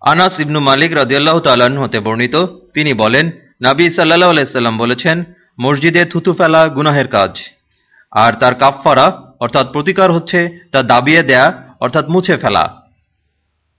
আনাস ইবনু মালিক রাজিয়াল্লাহ তাল্লাহ্ন হতে বর্ণিত। তিনি বলেন, নাবী সাল্লাহ আলাইসাল্লাম বলেছেন, মসজিদে থুতু ফেলা গুনাহের কাজ। আর তার কাফফারা, অর্থাৎ প্রতিকার হচ্ছে, তা দাবিয়ে দেয়া, অর্থাৎ মুছে ফেলা।